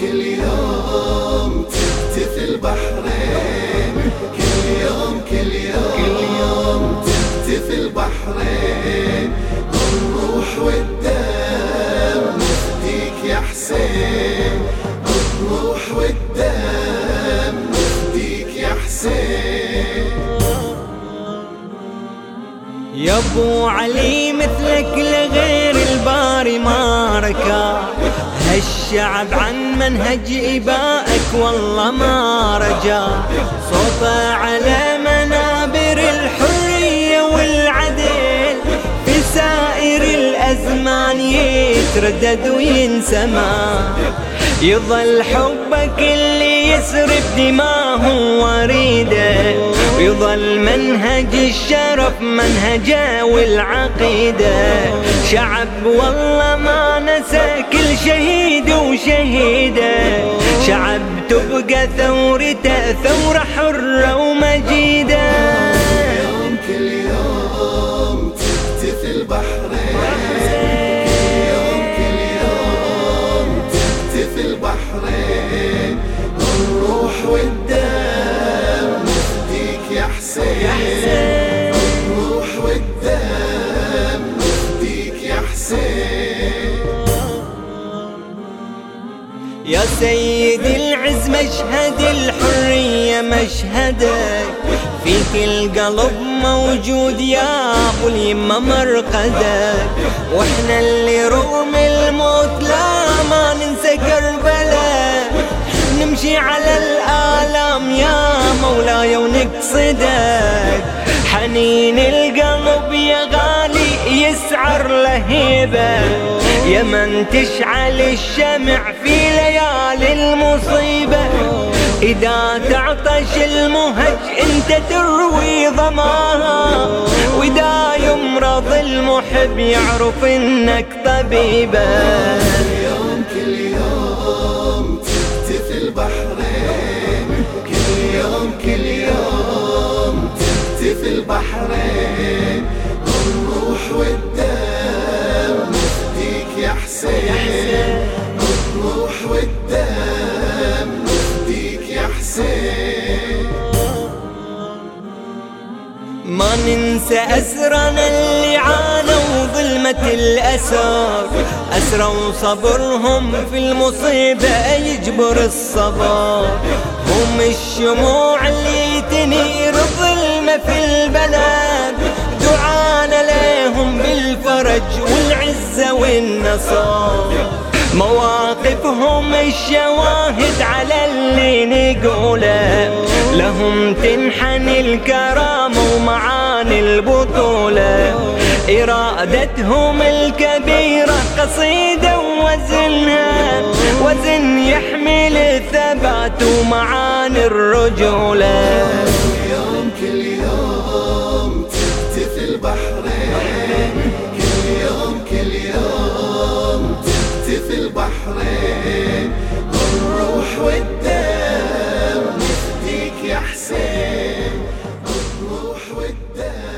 كل يوم تختفي البحرين. كل يوم كل يوم كل يوم تختفي البحرين. الروح والدم نفديك يا حسين. الروح والدم نفديك يا حسين. يا ابو علي مثلك لغير الباري ما ركع هالشعب عن منهج إبائك والله ما رجع صوته على منابر الحرية والعدل في سائر الأزمان يتردد وينسمع يظل حبك اللي يسرب دماه وريده. ويظل منهج الشرف منهجه والعقيده. شعب والله ما نسى كل شهيد وشهيدة. شعب تبقى ثورته ثورة حرة ومجيدة. يوم كل يوم تختفي البحرين. يوم كل يوم تختفي البحرين الروح والدم نفديك يا حسين. يا سيدي العز مشهد الحرية مشهدك فيك القلب موجود يا ابو اليمة مرقدك وإحنا اللي رغم الموت لا ما ننسى كربلاء نمشي على الآلام يا مولاي ونقصدك حنين القلب يا غالي يسعر لهيبة. يا من تشعل الشمع في ليالي المصيبة. إذا تعطش المهج أنت تروي ظماها وإذا يمرض المحب يعرف إنك طبيبة. يوم كل يوم البحرين كل يوم كل يوم البحرين الروح والدم حسين والدم نفديك يا حسين ما ننسى أسرنا اللي عانوا ظلمة الأسر. أسروا صبرهم في المصيبة يجبر الصبر. هم الشموع اللي تنير الظلمة في البلد. دعانا لهم بالفرج والنصر. مواقفهم الشواهد على اللي نقوله. لهم تنحني الكرامة ومعاني البطولة. إرادتهم الكبيرة قصيدة وزنها وزن يحمل الثبات ومعاني الرجولة. يوم كل الأرضين والروح والدم نفديك يا حسين. والروح والدم